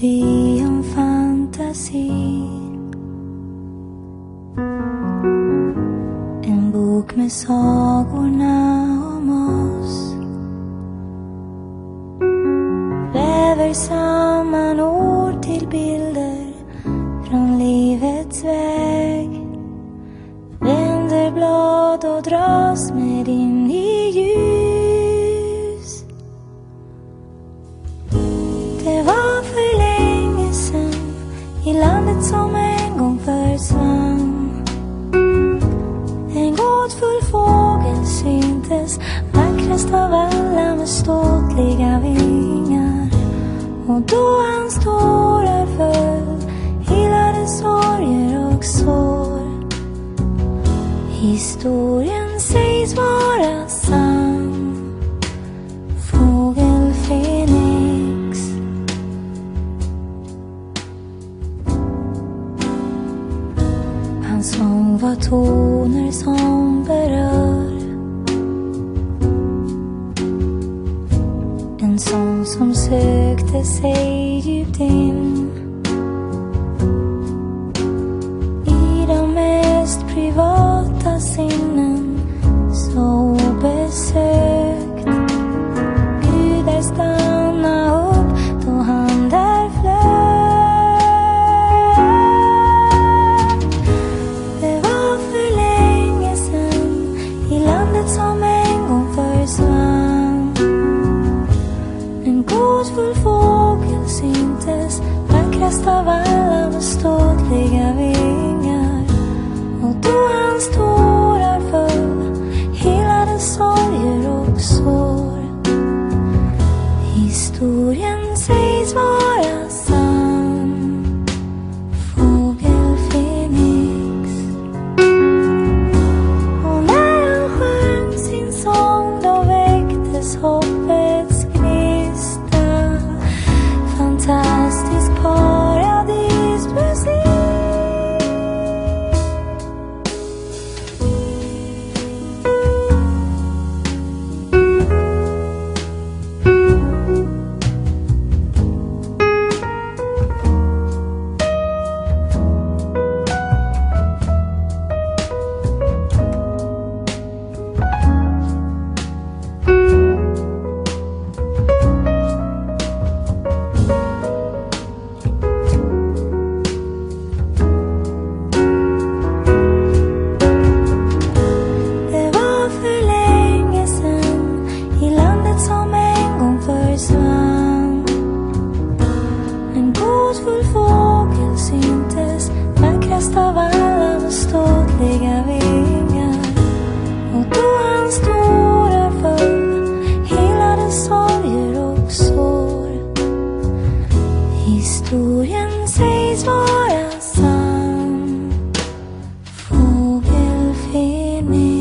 melodi om fantasi. En bok med sagorna om oss. Väver samman ord till bilder från livets väg. Vänder blad och dras med som en gång försvann. En gåtfull fågel syntes vackrast av alla med ståtliga vingar. Och då hans tårar sång var toner som berör. En sång som sökte sig djupt in. En gåtfull fågel syntes vackrast av alla med ståtliga vingar. Och då hans tårar föll helade sorger och sår. Historien hotfull fågel syntes vackrast av alla med ståtliga vingar. Och då hans tårar föll helade sorger och sår. Historien sägs vara sann. Fågelfen är